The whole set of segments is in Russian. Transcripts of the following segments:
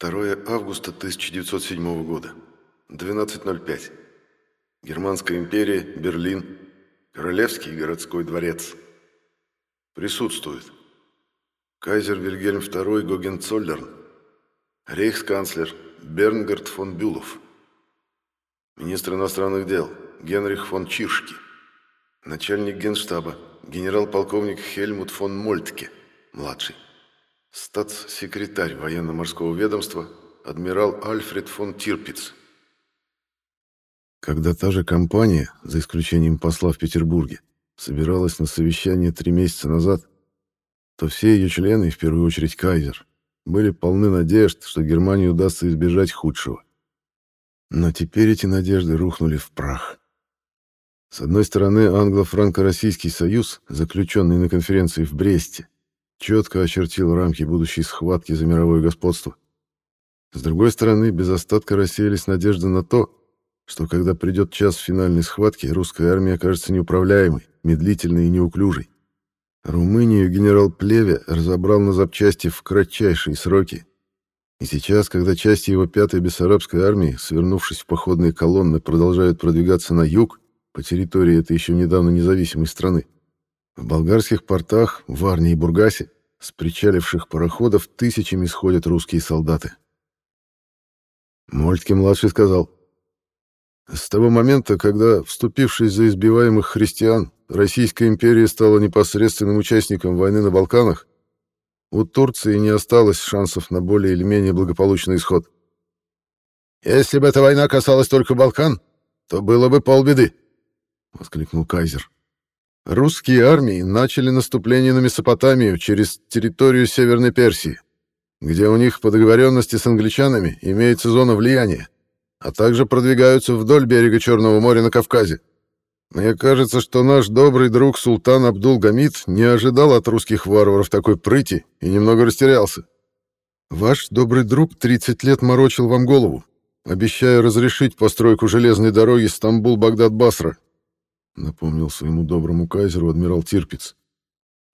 2 августа 1907 года. 12.05. Германская империя, Берлин. Королевский городской дворец. Присутствует. Кайзер Вильгельм II Гогенцоллерн. Рейхсканцлер Бернгард фон Бюлов. Министр иностранных дел Генрих фон Чиршки. Начальник генштаба генерал-полковник Хельмут фон Мольтке, младший. Статс-секретарь военно-морского ведомства адмирал Альфред фон Тирпиц. Когда та же компания, за исключением посла в Петербурге, собиралась на совещание три месяца назад, то все ее члены, в первую очередь Кайзер, были полны надежд, что Германии удастся избежать худшего. Но теперь эти надежды рухнули в прах. С одной стороны, англо-франко-российский союз, заключенный на конференции в Бресте, четко очертил рамки будущей схватки за мировое господство. С другой стороны, без остатка рассеялись надежды на то, что когда придет час финальной схватки, русская армия окажется неуправляемой, медлительной и неуклюжей. Румынию генерал Плеве разобрал на запчасти в кратчайшие сроки. И сейчас, когда части его пятой бессарабской армии, свернувшись в походные колонны, продолжают продвигаться на юг, по территории этой еще недавно независимой страны, в болгарских портах, в Варне и Бургасе, с причаливших пароходов тысячами сходят русские солдаты. Мольтке-младший сказал, «С того момента, когда, вступившись за избиваемых христиан, Российская империя стала непосредственным участником войны на Балканах, у Турции не осталось шансов на более или менее благополучный исход. «Если бы эта война касалась только Балкан, то было бы полбеды», — воскликнул Кайзер. Русские армии начали наступление на Месопотамию через территорию Северной Персии, где у них по договоренности с англичанами имеется зона влияния, а также продвигаются вдоль берега Черного моря на Кавказе. Мне кажется, что наш добрый друг султан Абдул-Гамид не ожидал от русских варваров такой прыти и немного растерялся. Ваш добрый друг 30 лет морочил вам голову, обещая разрешить постройку железной дороги Стамбул-Багдад-Басра, напомнил своему доброму кайзеру адмирал Тирпиц.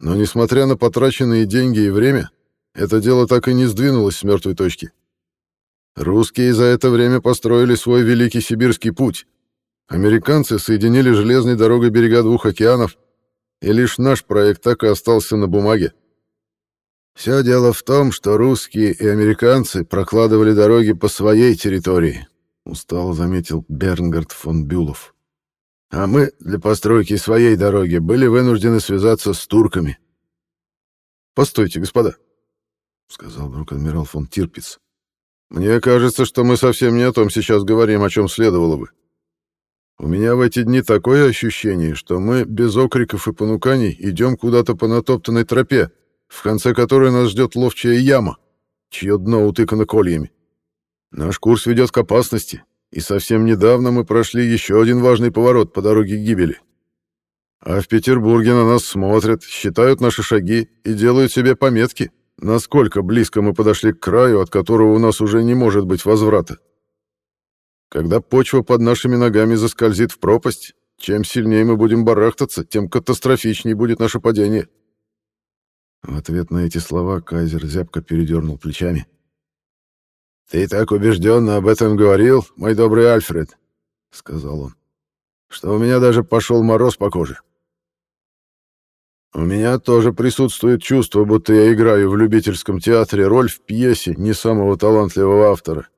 Но несмотря на потраченные деньги и время, это дело так и не сдвинулось с мертвой точки. Русские за это время построили свой великий сибирский путь, Американцы соединили железной дорогой берега двух океанов, и лишь наш проект так и остался на бумаге. Все дело в том, что русские и американцы прокладывали дороги по своей территории, устало заметил Бернгард фон Бюлов. А мы для постройки своей дороги были вынуждены связаться с турками. Постойте, господа, сказал вдруг адмирал фон Тирпиц. Мне кажется, что мы совсем не о том сейчас говорим, о чем следовало бы. У меня в эти дни такое ощущение, что мы без окриков и понуканий идем куда-то по натоптанной тропе, в конце которой нас ждет ловчая яма, чье дно утыкано кольями. Наш курс ведет к опасности, и совсем недавно мы прошли еще один важный поворот по дороге к гибели. А в Петербурге на нас смотрят, считают наши шаги и делают себе пометки, насколько близко мы подошли к краю, от которого у нас уже не может быть возврата. Когда почва под нашими ногами заскользит в пропасть, чем сильнее мы будем барахтаться, тем катастрофичнее будет наше падение. В ответ на эти слова Кайзер зябко передернул плечами. «Ты так убежденно об этом говорил, мой добрый Альфред», — сказал он, — «что у меня даже пошел мороз по коже. У меня тоже присутствует чувство, будто я играю в любительском театре роль в пьесе не самого талантливого автора.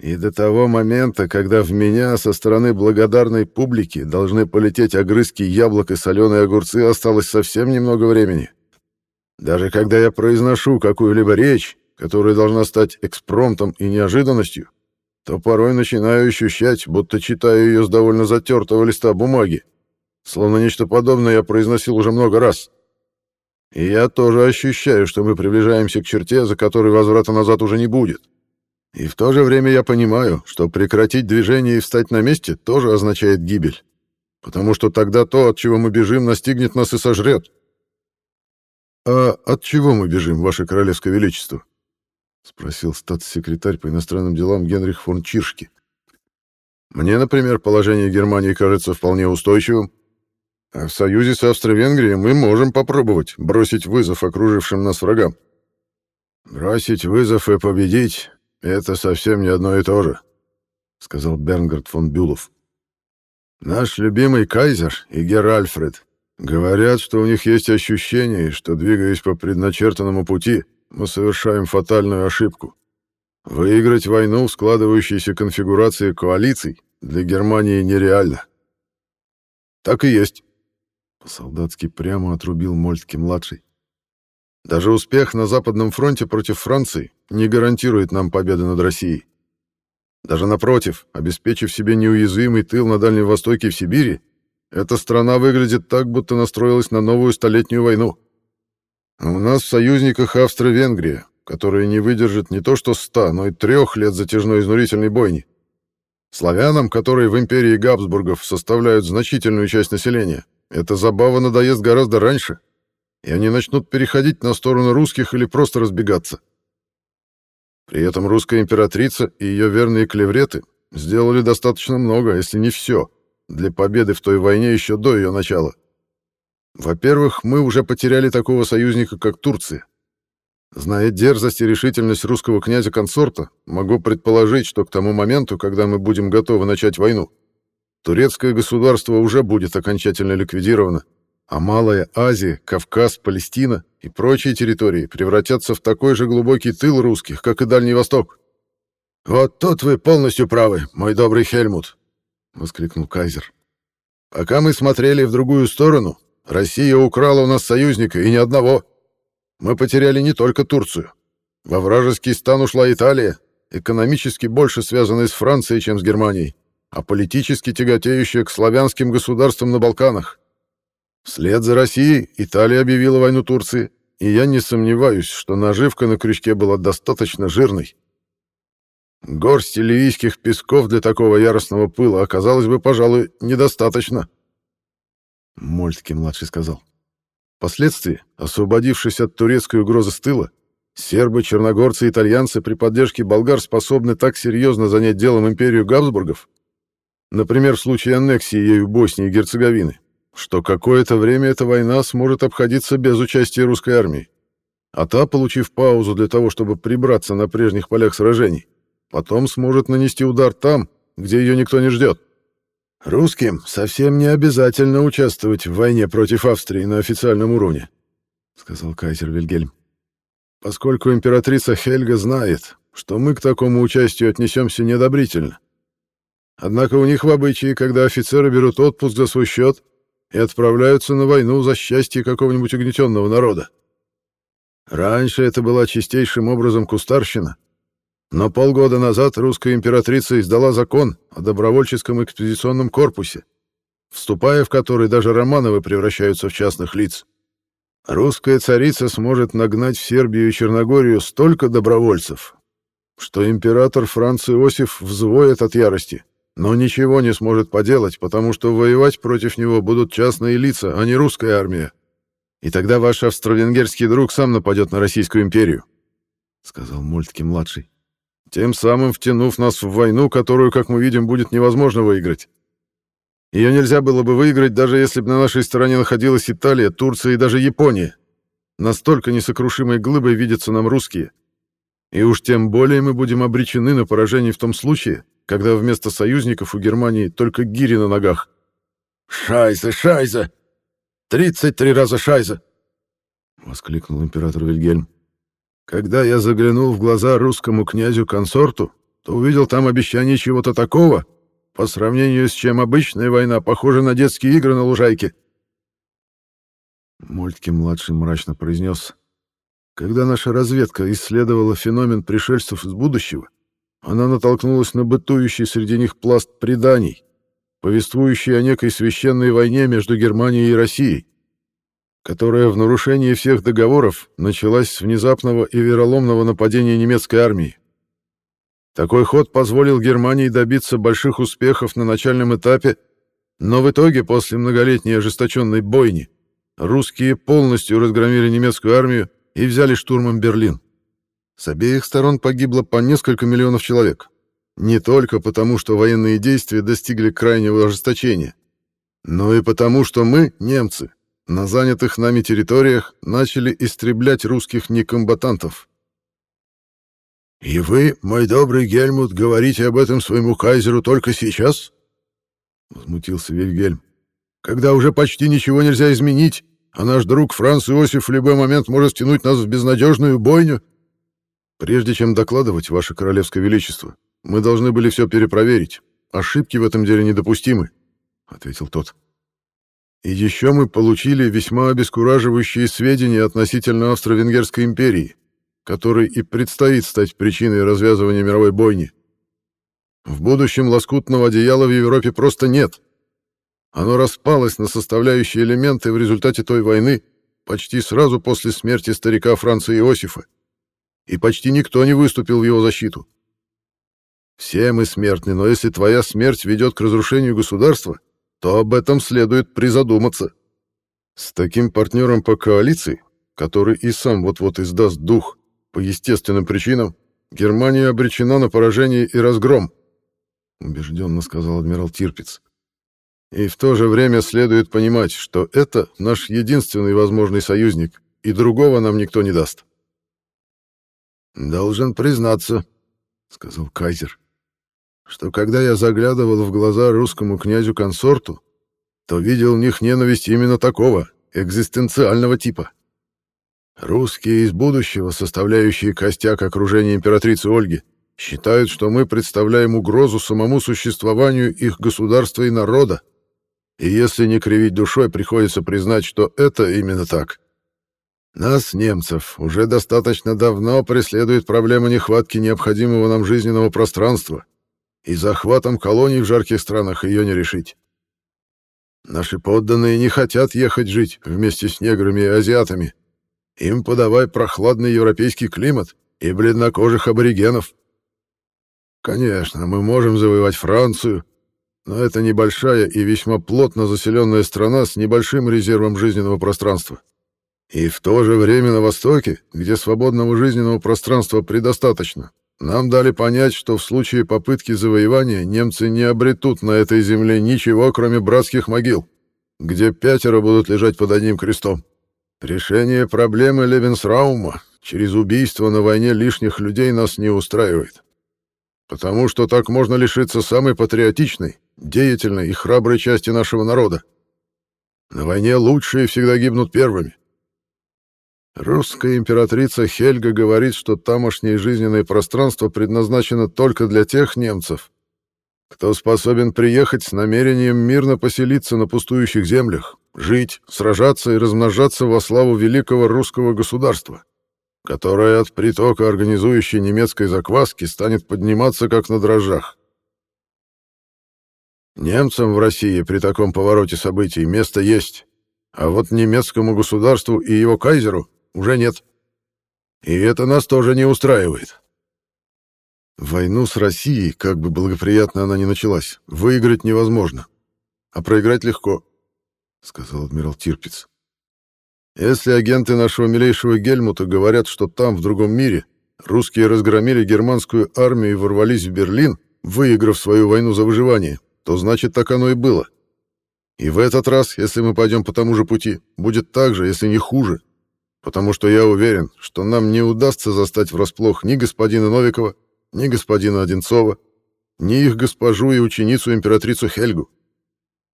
И до того момента, когда в меня со стороны благодарной публики должны полететь огрызки яблок и соленые огурцы, осталось совсем немного времени. Даже когда я произношу какую-либо речь, которая должна стать экспромтом и неожиданностью, то порой начинаю ощущать, будто читаю ее с довольно затертого листа бумаги, словно нечто подобное я произносил уже много раз. И я тоже ощущаю, что мы приближаемся к черте, за которой возврата назад уже не будет. И в то же время я понимаю, что прекратить движение и встать на месте тоже означает гибель. Потому что тогда то, от чего мы бежим, настигнет нас и сожрет. «А от чего мы бежим, Ваше Королевское Величество?» — спросил статс-секретарь по иностранным делам Генрих фон Чиршки. «Мне, например, положение Германии кажется вполне устойчивым. А в союзе с Австро-Венгрией мы можем попробовать бросить вызов окружившим нас врагам. Бросить вызов и победить это совсем не одно и то же», — сказал Бернгард фон Бюлов. «Наш любимый кайзер и гер Альфред говорят, что у них есть ощущение, что, двигаясь по предначертанному пути, мы совершаем фатальную ошибку. Выиграть войну в складывающейся конфигурации коалиций для Германии нереально. Так и есть. По-солдатски прямо отрубил Мольтке-младший. Даже успех на Западном фронте против Франции не гарантирует нам победы над Россией. Даже напротив, обеспечив себе неуязвимый тыл на Дальнем Востоке и в Сибири, эта страна выглядит так, будто настроилась на новую столетнюю войну. У нас в союзниках Австро-Венгрия, которая не выдержит не то что ста, но и трех лет затяжной изнурительной бойни. Славянам, которые в империи Габсбургов составляют значительную часть населения, эта забава надоест гораздо раньше, и они начнут переходить на сторону русских или просто разбегаться. При этом русская императрица и ее верные клевреты сделали достаточно много, если не все, для победы в той войне еще до ее начала. Во-первых, мы уже потеряли такого союзника, как Турция. Зная дерзость и решительность русского князя-консорта, могу предположить, что к тому моменту, когда мы будем готовы начать войну, турецкое государство уже будет окончательно ликвидировано, а Малая Азия, Кавказ, Палестина и прочие территории превратятся в такой же глубокий тыл русских, как и Дальний Восток. «Вот тут вы полностью правы, мой добрый Хельмут», — воскликнул Кайзер. «Пока мы смотрели в другую сторону, Россия украла у нас союзника, и ни одного. Мы потеряли не только Турцию. Во вражеский стан ушла Италия, экономически больше связанная с Францией, чем с Германией, а политически тяготеющая к славянским государствам на Балканах. Вслед за Россией Италия объявила войну Турции, и я не сомневаюсь, что наживка на крючке была достаточно жирной. Горсти ливийских песков для такого яростного пыла оказалось бы, пожалуй, недостаточно. Мольтке-младший сказал. Впоследствии, освободившись от турецкой угрозы с тыла, сербы, черногорцы и итальянцы при поддержке болгар способны так серьезно занять делом империю Габсбургов, например, в случае аннексии ею Боснии и Герцеговины, что какое-то время эта война сможет обходиться без участия русской армии. А та, получив паузу для того, чтобы прибраться на прежних полях сражений, потом сможет нанести удар там, где ее никто не ждет. Русским совсем не обязательно участвовать в войне против Австрии на официальном уровне, сказал кайзер Вильгельм. Поскольку императрица Хельга знает, что мы к такому участию отнесемся неодобрительно. Однако у них в обычае, когда офицеры берут отпуск за свой счет и отправляются на войну за счастье какого-нибудь угнетенного народа. Раньше это была чистейшим образом кустарщина, но полгода назад русская императрица издала закон о добровольческом экспедиционном корпусе, вступая в который даже Романовы превращаются в частных лиц. Русская царица сможет нагнать в Сербию и Черногорию столько добровольцев, что император Франц Иосиф взвоет от ярости, но ничего не сможет поделать, потому что воевать против него будут частные лица, а не русская армия. И тогда ваш австро-венгерский друг сам нападет на Российскую империю, — сказал Мольтке-младший тем самым втянув нас в войну, которую, как мы видим, будет невозможно выиграть. Ее нельзя было бы выиграть, даже если бы на нашей стороне находилась Италия, Турция и даже Япония. Настолько несокрушимой глыбой видятся нам русские. И уж тем более мы будем обречены на поражение в том случае, когда вместо союзников у Германии только гири на ногах. «Шайза, шайза! Тридцать три раза шайза!» — воскликнул император Вильгельм. Когда я заглянул в глаза русскому князю-консорту, то увидел там обещание чего-то такого, по сравнению с чем обычная война похожа на детские игры на лужайке. Мольтке-младший мрачно произнес. Когда наша разведка исследовала феномен пришельцев из будущего, она натолкнулась на бытующий среди них пласт преданий, повествующий о некой священной войне между Германией и Россией которая в нарушении всех договоров началась с внезапного и вероломного нападения немецкой армии. Такой ход позволил Германии добиться больших успехов на начальном этапе, но в итоге, после многолетней ожесточенной бойни, русские полностью разгромили немецкую армию и взяли штурмом Берлин. С обеих сторон погибло по несколько миллионов человек. Не только потому, что военные действия достигли крайнего ожесточения, но и потому, что мы, немцы, на занятых нами территориях начали истреблять русских некомбатантов. «И вы, мой добрый Гельмут, говорите об этом своему кайзеру только сейчас?» — возмутился Вильгельм. «Когда уже почти ничего нельзя изменить, а наш друг Франц Иосиф в любой момент может стянуть нас в безнадежную бойню?» «Прежде чем докладывать, Ваше Королевское Величество, мы должны были все перепроверить. Ошибки в этом деле недопустимы», — ответил тот. «И еще мы получили весьма обескураживающие сведения относительно Австро-Венгерской империи, которой и предстоит стать причиной развязывания мировой бойни. В будущем лоскутного одеяла в Европе просто нет. Оно распалось на составляющие элементы в результате той войны почти сразу после смерти старика Франца Иосифа, и почти никто не выступил в его защиту. Все мы смертны, но если твоя смерть ведет к разрушению государства, то об этом следует призадуматься. С таким партнером по коалиции, который и сам вот-вот издаст дух по естественным причинам Германия обречена на поражение и разгром, убежденно сказал адмирал Тирпиц. И в то же время следует понимать, что это наш единственный возможный союзник, и другого нам никто не даст. Должен признаться, сказал кайзер, что когда я заглядывал в глаза русскому князю-консорту, то видел в них ненависть именно такого, экзистенциального типа. Русские из будущего, составляющие костяк окружения императрицы Ольги, считают, что мы представляем угрозу самому существованию их государства и народа. И если не кривить душой, приходится признать, что это именно так. Нас, немцев, уже достаточно давно преследует проблема нехватки необходимого нам жизненного пространства, и захватом колоний в жарких странах ее не решить. Наши подданные не хотят ехать жить вместе с неграми и азиатами, им подавай прохладный европейский климат и бледнокожих аборигенов. Конечно, мы можем завоевать Францию, но это небольшая и весьма плотно заселенная страна с небольшим резервом жизненного пространства. И в то же время на Востоке, где свободного жизненного пространства предостаточно, нам дали понять, что в случае попытки завоевания немцы не обретут на этой земле ничего, кроме братских могил, где пятеро будут лежать под одним крестом. Решение проблемы Левенсраума через убийство на войне лишних людей нас не устраивает. Потому что так можно лишиться самой патриотичной, деятельной и храброй части нашего народа. На войне лучшие всегда гибнут первыми. Русская императрица Хельга говорит, что тамошнее жизненное пространство предназначено только для тех немцев, кто способен приехать с намерением мирно поселиться на пустующих землях, жить, сражаться и размножаться во славу великого русского государства, которое от притока организующей немецкой закваски станет подниматься как на дрожжах. Немцам в России при таком повороте событий место есть, а вот немецкому государству и его кайзеру уже нет. И это нас тоже не устраивает. Войну с Россией, как бы благоприятно она ни началась, выиграть невозможно, а проиграть легко, — сказал адмирал Тирпиц. Если агенты нашего милейшего Гельмута говорят, что там, в другом мире, русские разгромили германскую армию и ворвались в Берлин, выиграв свою войну за выживание, то значит, так оно и было. И в этот раз, если мы пойдем по тому же пути, будет так же, если не хуже, потому что я уверен, что нам не удастся застать врасплох ни господина Новикова, ни господина Одинцова, ни их госпожу и ученицу императрицу Хельгу.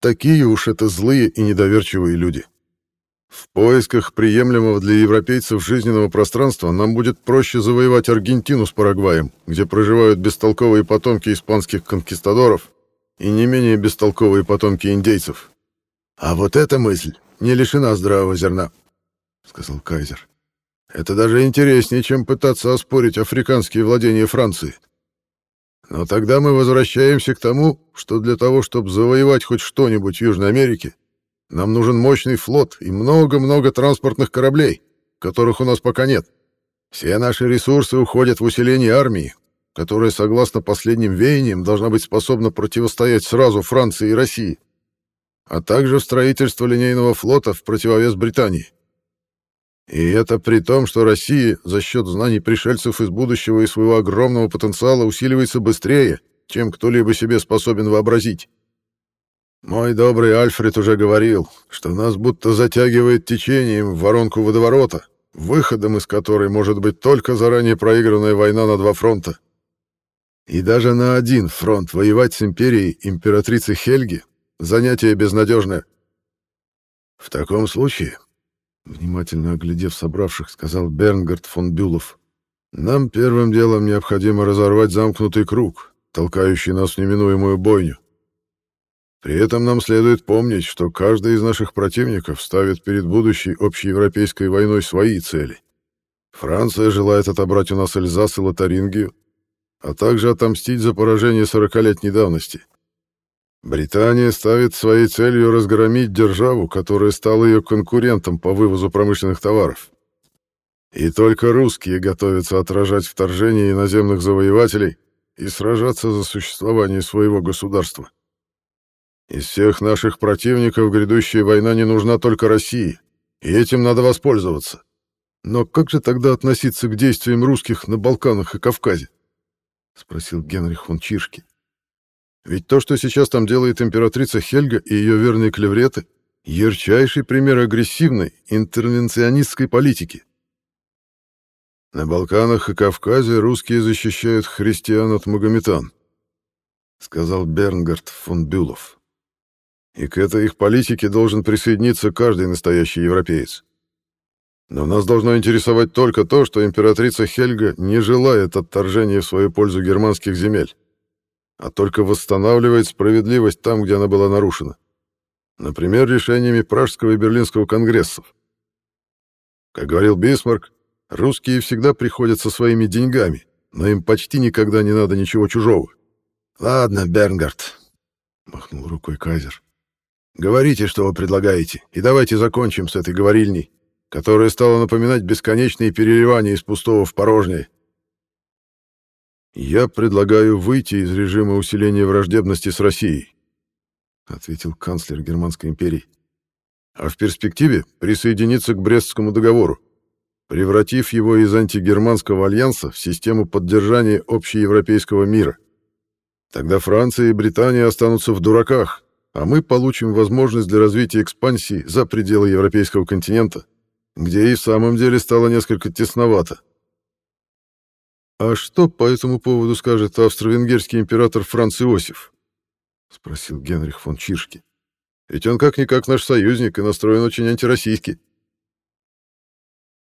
Такие уж это злые и недоверчивые люди. В поисках приемлемого для европейцев жизненного пространства нам будет проще завоевать Аргентину с Парагваем, где проживают бестолковые потомки испанских конкистадоров и не менее бестолковые потомки индейцев. А вот эта мысль не лишена здравого зерна, — сказал Кайзер. Это даже интереснее, чем пытаться оспорить африканские владения Франции. Но тогда мы возвращаемся к тому, что для того, чтобы завоевать хоть что-нибудь в Южной Америке, нам нужен мощный флот и много-много транспортных кораблей, которых у нас пока нет. Все наши ресурсы уходят в усиление армии, которая, согласно последним веяниям, должна быть способна противостоять сразу Франции и России, а также в строительство линейного флота в противовес Британии. И это при том, что Россия за счет знаний пришельцев из будущего и своего огромного потенциала усиливается быстрее, чем кто-либо себе способен вообразить. Мой добрый Альфред уже говорил, что нас будто затягивает течением в воронку водоворота, выходом из которой может быть только заранее проигранная война на два фронта. И даже на один фронт воевать с империей императрицы Хельги — занятие безнадежное. В таком случае, внимательно оглядев собравших, сказал Бернгард фон Бюлов, нам первым делом необходимо разорвать замкнутый круг, толкающий нас в неминуемую бойню. При этом нам следует помнить, что каждый из наших противников ставит перед будущей общеевропейской войной свои цели. Франция желает отобрать у нас Эльзас и Лотарингию, а также отомстить за поражение сорокалетней давности. Британия ставит своей целью разгромить державу, которая стала ее конкурентом по вывозу промышленных товаров. И только русские готовятся отражать вторжение иноземных завоевателей и сражаться за существование своего государства. Из всех наших противников грядущая война не нужна только России, и этим надо воспользоваться. Но как же тогда относиться к действиям русских на Балканах и Кавказе? спросил Генрих фон Чиршки. Ведь то, что сейчас там делает императрица Хельга и ее верные клевреты, ярчайший пример агрессивной интервенционистской политики. На Балканах и Кавказе русские защищают христиан от магометан, сказал Бернгард фон Бюлов и к этой их политике должен присоединиться каждый настоящий европеец. Но нас должно интересовать только то, что императрица Хельга не желает отторжения в свою пользу германских земель, а только восстанавливает справедливость там, где она была нарушена. Например, решениями Пражского и Берлинского конгрессов. Как говорил Бисмарк, русские всегда приходят со своими деньгами, но им почти никогда не надо ничего чужого. «Ладно, Бернгард», — махнул рукой Кайзер. Говорите, что вы предлагаете, и давайте закончим с этой говорильней, которая стала напоминать бесконечные переливания из пустого в порожнее. Я предлагаю выйти из режима усиления враждебности с Россией, ответил канцлер Германской империи. А в перспективе присоединиться к Брестскому договору, превратив его из антигерманского альянса в систему поддержания общеевропейского мира. Тогда Франция и Британия останутся в дураках, а мы получим возможность для развития экспансии за пределы европейского континента, где и в самом деле стало несколько тесновато. «А что по этому поводу скажет австро-венгерский император Франц Иосиф?» — спросил Генрих фон Чиршки. «Ведь он как-никак наш союзник и настроен очень антироссийски».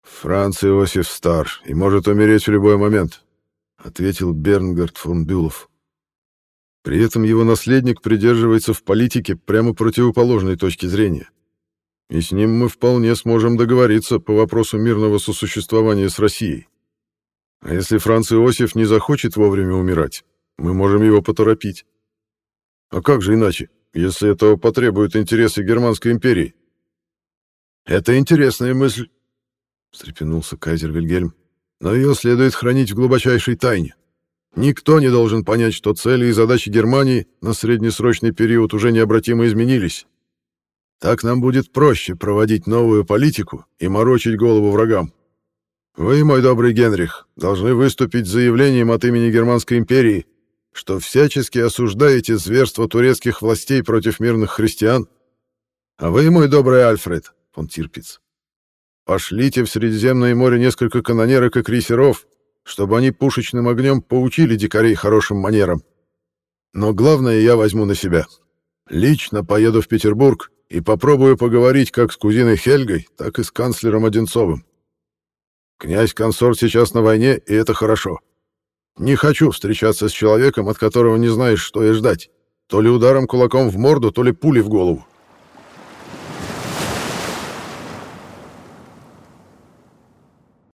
«Франц Иосиф стар и может умереть в любой момент», — ответил Бернгард фон Бюлов. При этом его наследник придерживается в политике прямо противоположной точки зрения. И с ним мы вполне сможем договориться по вопросу мирного сосуществования с Россией. А если Франц Иосиф не захочет вовремя умирать, мы можем его поторопить. А как же иначе, если этого потребуют интересы Германской империи? Это интересная мысль, встрепенулся кайзер Вильгельм, но ее следует хранить в глубочайшей тайне. Никто не должен понять, что цели и задачи Германии на среднесрочный период уже необратимо изменились. Так нам будет проще проводить новую политику и морочить голову врагам. Вы, мой добрый Генрих, должны выступить с заявлением от имени Германской империи, что всячески осуждаете зверство турецких властей против мирных христиан. А вы, мой добрый Альфред, фон Тирпиц, пошлите в Средиземное море несколько канонерок и крейсеров чтобы они пушечным огнем поучили дикарей хорошим манерам. Но главное я возьму на себя. Лично поеду в Петербург и попробую поговорить как с кузиной Хельгой, так и с канцлером Одинцовым. Князь-консорт сейчас на войне, и это хорошо. Не хочу встречаться с человеком, от которого не знаешь, что и ждать. То ли ударом кулаком в морду, то ли пулей в голову.